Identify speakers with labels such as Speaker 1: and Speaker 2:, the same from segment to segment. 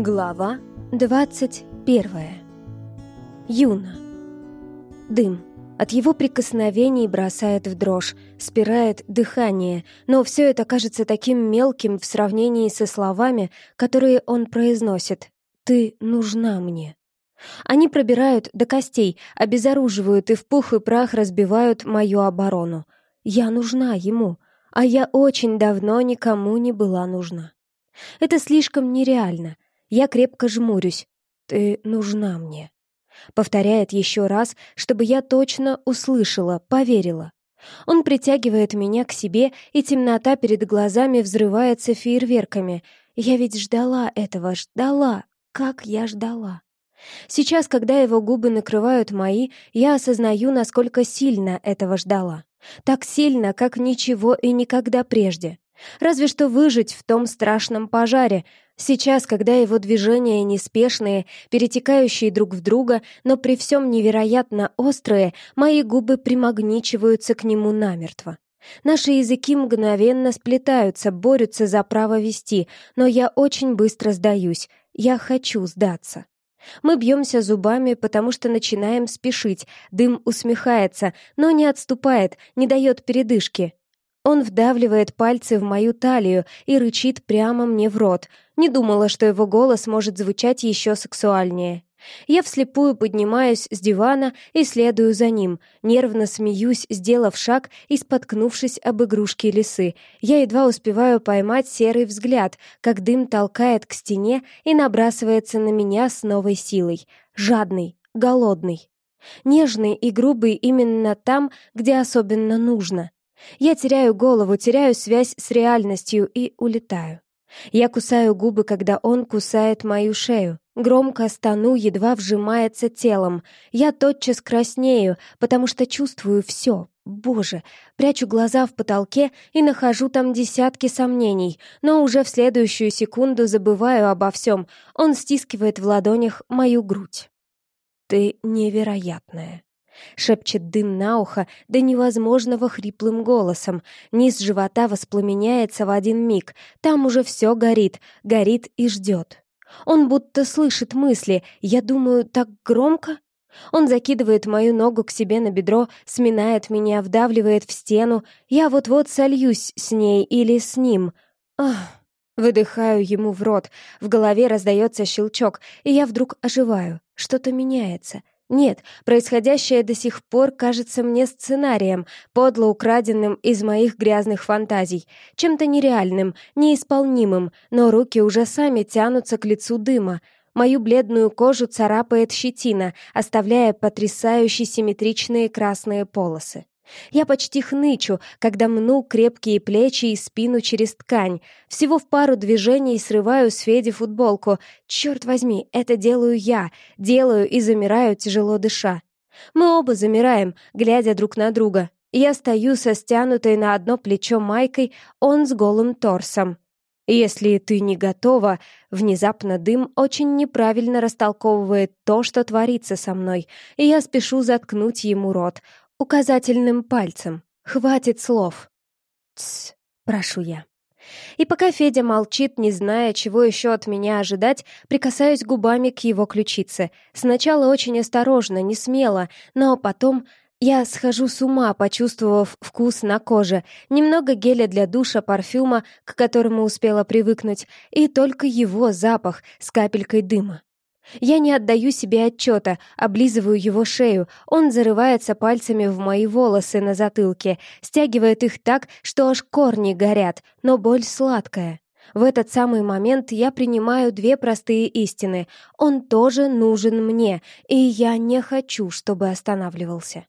Speaker 1: Глава 21. Юна. Дым. От его прикосновений бросает в дрожь, спирает дыхание, но все это кажется таким мелким в сравнении со словами, которые он произносит. «Ты нужна мне». Они пробирают до костей, обезоруживают и в пух и прах разбивают мою оборону. Я нужна ему, а я очень давно никому не была нужна. Это слишком нереально — я крепко жмурюсь. «Ты нужна мне», — повторяет еще раз, чтобы я точно услышала, поверила. Он притягивает меня к себе, и темнота перед глазами взрывается фейерверками. Я ведь ждала этого, ждала. Как я ждала. Сейчас, когда его губы накрывают мои, я осознаю, насколько сильно этого ждала. Так сильно, как ничего и никогда прежде. Разве что выжить в том страшном пожаре. Сейчас, когда его движения неспешные, перетекающие друг в друга, но при всем невероятно острые, мои губы примагничиваются к нему намертво. Наши языки мгновенно сплетаются, борются за право вести, но я очень быстро сдаюсь. Я хочу сдаться. Мы бьемся зубами, потому что начинаем спешить. Дым усмехается, но не отступает, не дает передышки. Он вдавливает пальцы в мою талию и рычит прямо мне в рот. Не думала, что его голос может звучать еще сексуальнее. Я вслепую поднимаюсь с дивана и следую за ним, нервно смеюсь, сделав шаг и споткнувшись об игрушки лисы. Я едва успеваю поймать серый взгляд, как дым толкает к стене и набрасывается на меня с новой силой. Жадный, голодный. Нежный и грубый именно там, где особенно нужно. Я теряю голову, теряю связь с реальностью и улетаю. Я кусаю губы, когда он кусает мою шею. Громко стану, едва вжимается телом. Я тотчас краснею, потому что чувствую все. Боже, прячу глаза в потолке и нахожу там десятки сомнений, но уже в следующую секунду забываю обо всем. Он стискивает в ладонях мою грудь. «Ты невероятная», Шепчет дым на ухо до невозможного хриплым голосом. Низ живота воспламеняется в один миг. Там уже все горит, горит и ждет. Он будто слышит мысли. Я думаю, так громко? Он закидывает мою ногу к себе на бедро, сминает меня, вдавливает в стену. Я вот-вот сольюсь с ней или с ним. Ах! Выдыхаю ему в рот. В голове раздается щелчок, и я вдруг оживаю. Что-то меняется. Нет, происходящее до сих пор кажется мне сценарием, подло украденным из моих грязных фантазий, чем-то нереальным, неисполнимым, но руки уже сами тянутся к лицу дыма. Мою бледную кожу царапает щетина, оставляя потрясающе симметричные красные полосы. Я почти хнычу, когда мну крепкие плечи и спину через ткань. Всего в пару движений срываю с Феди футболку. Черт возьми, это делаю я. Делаю и замираю, тяжело дыша. Мы оба замираем, глядя друг на друга. Я стою со стянутой на одно плечо майкой, он с голым торсом. Если ты не готова, внезапно дым очень неправильно растолковывает то, что творится со мной, и я спешу заткнуть ему рот указательным пальцем. Хватит слов. Тсс, прошу я. И пока Федя молчит, не зная, чего еще от меня ожидать, прикасаюсь губами к его ключице. Сначала очень осторожно, не смело, но потом я схожу с ума, почувствовав вкус на коже, немного геля для душа, парфюма, к которому успела привыкнуть, и только его запах с капелькой дыма. Я не отдаю себе отчета, облизываю его шею, он зарывается пальцами в мои волосы на затылке, стягивает их так, что аж корни горят, но боль сладкая. В этот самый момент я принимаю две простые истины. Он тоже нужен мне, и я не хочу, чтобы останавливался.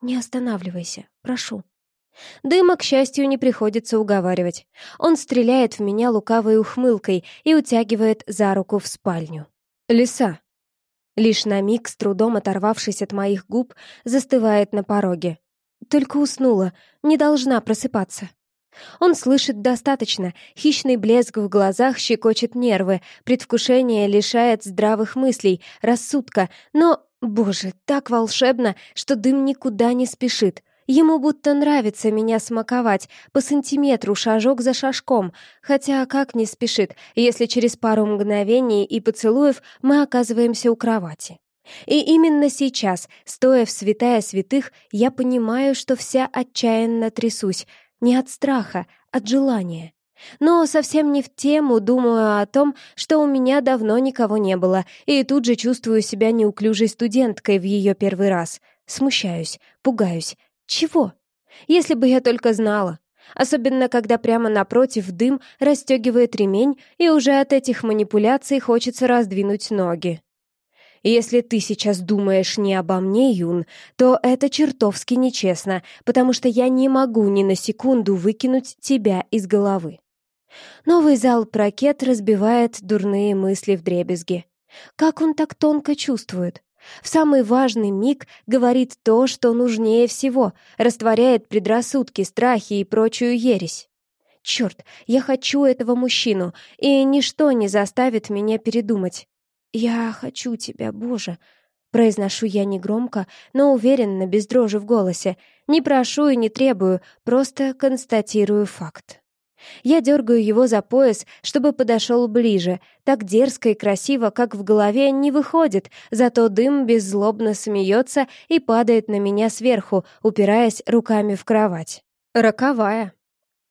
Speaker 1: Не останавливайся, прошу. Дыма, к счастью, не приходится уговаривать. Он стреляет в меня лукавой ухмылкой и утягивает за руку в спальню. Лиса. Лишь на миг, с трудом оторвавшись от моих губ, застывает на пороге. Только уснула, не должна просыпаться. Он слышит достаточно, хищный блеск в глазах щекочет нервы, предвкушение лишает здравых мыслей, рассудка, но, боже, так волшебно, что дым никуда не спешит. Ему будто нравится меня смаковать, по сантиметру, шажок за шажком, хотя как не спешит, если через пару мгновений и поцелуев мы оказываемся у кровати. И именно сейчас, стоя в святая святых, я понимаю, что вся отчаянно трясусь, не от страха, от желания. Но совсем не в тему думаю о том, что у меня давно никого не было, и тут же чувствую себя неуклюжей студенткой в ее первый раз. Смущаюсь, пугаюсь. Чего? Если бы я только знала. Особенно, когда прямо напротив дым расстегивает ремень, и уже от этих манипуляций хочется раздвинуть ноги. Если ты сейчас думаешь не обо мне, Юн, то это чертовски нечестно, потому что я не могу ни на секунду выкинуть тебя из головы. Новый зал прокет разбивает дурные мысли в дребезги. Как он так тонко чувствует? В самый важный миг говорит то, что нужнее всего, растворяет предрассудки, страхи и прочую ересь. Черт, я хочу этого мужчину, и ничто не заставит меня передумать. «Я хочу тебя, Боже!» Произношу я негромко, но уверенно, без дрожи в голосе. Не прошу и не требую, просто констатирую факт. Я дергаю его за пояс, чтобы подошел ближе. Так дерзко и красиво, как в голове, не выходит, зато дым беззлобно смеется и падает на меня сверху, упираясь руками в кровать. Роковая.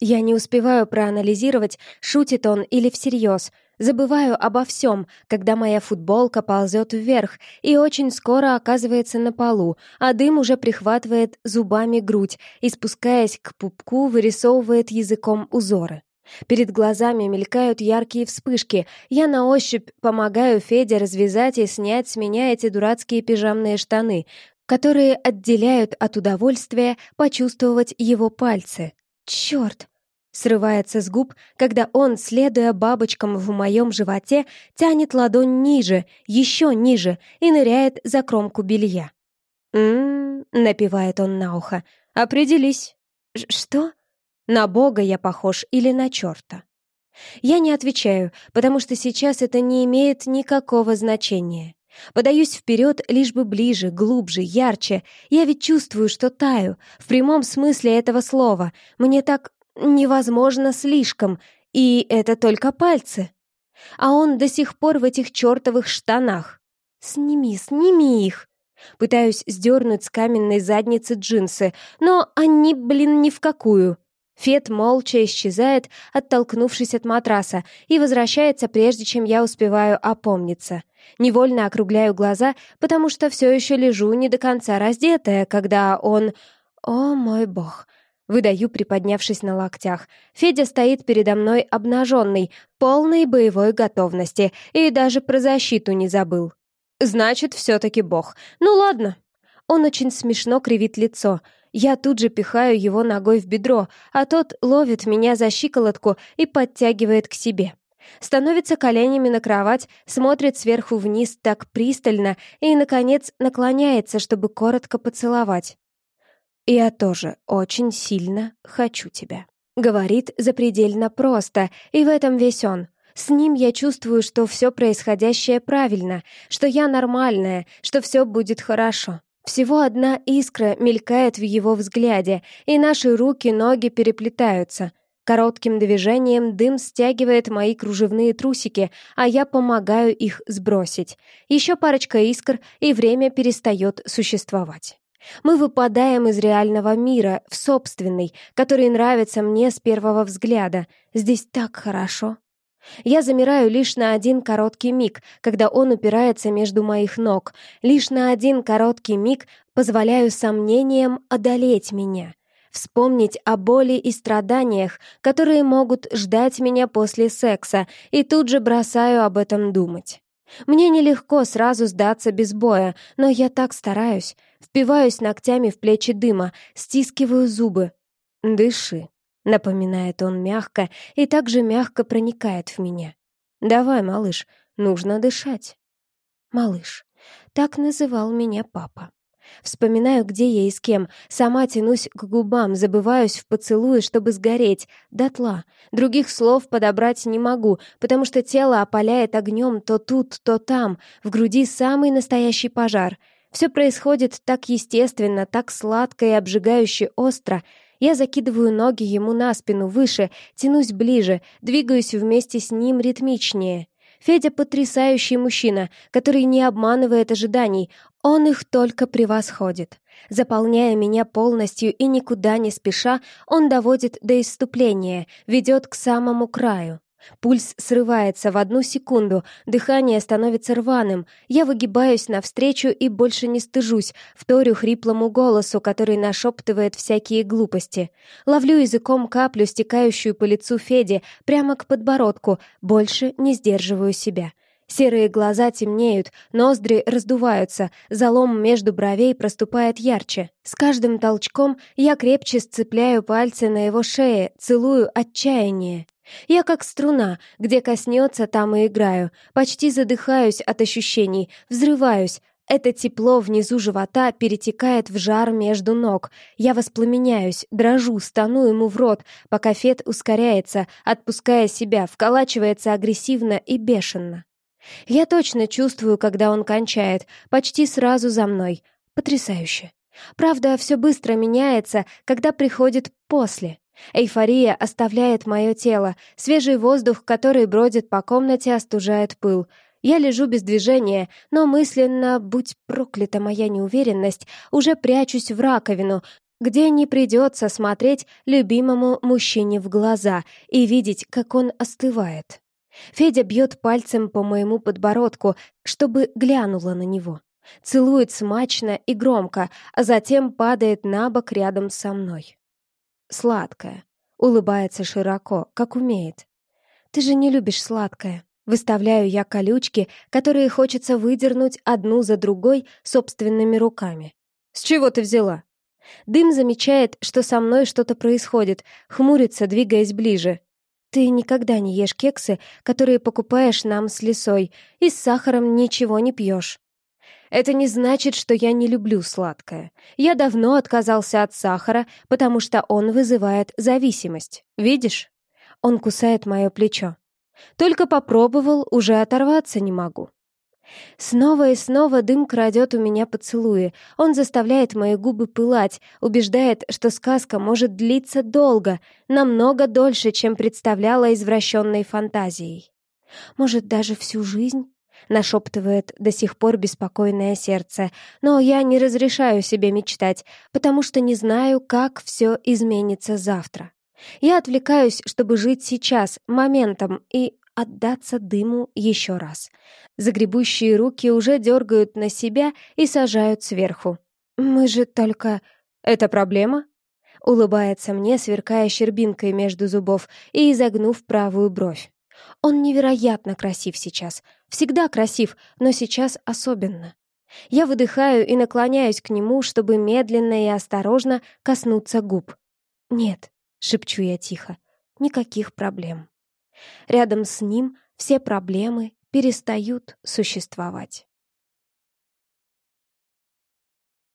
Speaker 1: Я не успеваю проанализировать, шутит он или всерьез. Забываю обо всем, когда моя футболка ползет вверх и очень скоро оказывается на полу, а дым уже прихватывает зубами грудь и, спускаясь к пупку, вырисовывает языком узоры. Перед глазами мелькают яркие вспышки. Я на ощупь помогаю Феде развязать и снять с меня эти дурацкие пижамные штаны, которые отделяют от удовольствия почувствовать его пальцы. Черт! Срывается с губ, когда он, следуя бабочкам в моем животе, тянет ладонь ниже, еще ниже и ныряет за кромку белья. «М-м-м», напевает он на ухо, — «определись». «Что? На бога я похож или на черта?» Я не отвечаю, потому что сейчас это не имеет никакого значения. Подаюсь вперед, лишь бы ближе, глубже, ярче. Я ведь чувствую, что таю, в прямом смысле этого слова. Мне так невозможно слишком, и это только пальцы. А он до сих пор в этих чертовых штанах. Сними, сними их. Пытаюсь сдернуть с каменной задницы джинсы, но они, блин, ни в какую. Фет молча исчезает, оттолкнувшись от матраса, и возвращается, прежде чем я успеваю опомниться. Невольно округляю глаза, потому что все еще лежу не до конца раздетая, когда он... О мой бог! Выдаю, приподнявшись на локтях. Федя стоит передо мной обнаженный, полной боевой готовности, и даже про защиту не забыл. Значит, все-таки бог. Ну ладно. Он очень смешно кривит лицо. Я тут же пихаю его ногой в бедро, а тот ловит меня за щиколотку и подтягивает к себе. Становится коленями на кровать, смотрит сверху вниз так пристально и, наконец, наклоняется, чтобы коротко поцеловать. «Я тоже очень сильно хочу тебя», — говорит запредельно просто, и в этом весь он. С ним я чувствую, что все происходящее правильно, что я нормальная, что все будет хорошо. Всего одна искра мелькает в его взгляде, и наши руки, ноги переплетаются. Коротким движением дым стягивает мои кружевные трусики, а я помогаю их сбросить. Еще парочка искр, и время перестает существовать. Мы выпадаем из реального мира в собственный, который нравится мне с первого взгляда. Здесь так хорошо. Я замираю лишь на один короткий миг, когда он упирается между моих ног. Лишь на один короткий миг позволяю сомнениям одолеть меня. Вспомнить о боли и страданиях, которые могут ждать меня после секса, и тут же бросаю об этом думать. Мне нелегко сразу сдаться без боя, но я так стараюсь. Впиваюсь ногтями в плечи дыма, стискиваю зубы. «Дыши», — напоминает он мягко и также мягко проникает в меня. «Давай, малыш, нужно дышать». «Малыш», — так называл меня папа. Вспоминаю, где я и с кем. Сама тянусь к губам, забываюсь в поцелуе, чтобы сгореть. Дотла. Других слов подобрать не могу, потому что тело опаляет огнем то тут, то там. В груди самый настоящий пожар. Все происходит так естественно, так сладко и обжигающе остро. Я закидываю ноги ему на спину выше, тянусь ближе, двигаюсь вместе с ним ритмичнее. Федя потрясающий мужчина, который не обманывает ожиданий, он их только превосходит. Заполняя меня полностью и никуда не спеша, он доводит до исступления, ведет к самому краю. Пульс срывается в одну секунду, дыхание становится рваным. Я выгибаюсь навстречу и больше не стыжусь, вторю хриплому голосу, который нашептывает всякие глупости. Ловлю языком каплю, стекающую по лицу Феди, прямо к подбородку, больше не сдерживаю себя. Серые глаза темнеют, ноздри раздуваются, залом между бровей проступает ярче. С каждым толчком я крепче сцепляю пальцы на его шее, целую отчаяние. Я как струна, где коснется, там и играю. Почти задыхаюсь от ощущений, взрываюсь. Это тепло внизу живота перетекает в жар между ног. Я воспламеняюсь, дрожу, стану ему в рот, пока Фет ускоряется, отпуская себя, вколачивается агрессивно и бешено. Я точно чувствую, когда он кончает, почти сразу за мной. Потрясающе. Правда, все быстро меняется, когда приходит после. Эйфория оставляет мое тело, свежий воздух, который бродит по комнате, остужает пыл. Я лежу без движения, но мысленно, будь проклята моя неуверенность, уже прячусь в раковину, где не придется смотреть любимому мужчине в глаза и видеть, как он остывает. Федя бьет пальцем по моему подбородку, чтобы глянула на него. Целует смачно и громко, а затем падает на бок рядом со мной сладкое. Улыбается широко, как умеет. Ты же не любишь сладкое. Выставляю я колючки, которые хочется выдернуть одну за другой собственными руками. С чего ты взяла? Дым замечает, что со мной что-то происходит, хмурится, двигаясь ближе. Ты никогда не ешь кексы, которые покупаешь нам с лесой, и с сахаром ничего не пьешь. Это не значит, что я не люблю сладкое. Я давно отказался от сахара, потому что он вызывает зависимость. Видишь? Он кусает мое плечо. Только попробовал, уже оторваться не могу. Снова и снова дым крадет у меня поцелуи. Он заставляет мои губы пылать, убеждает, что сказка может длиться долго, намного дольше, чем представляла извращенной фантазией. Может, даже всю жизнь? Нашептывает до сих пор беспокойное сердце, но я не разрешаю себе мечтать, потому что не знаю, как все изменится завтра. Я отвлекаюсь, чтобы жить сейчас, моментом, и отдаться дыму еще раз. Загребущие руки уже дергают на себя и сажают сверху. «Мы же только...» «Это проблема?» Улыбается мне, сверкая щербинкой между зубов и изогнув правую бровь. Он невероятно красив сейчас. Всегда красив, но сейчас особенно. Я выдыхаю и наклоняюсь к нему, чтобы медленно и осторожно коснуться губ. «Нет», — шепчу я тихо, — «никаких проблем». Рядом с ним все проблемы перестают существовать.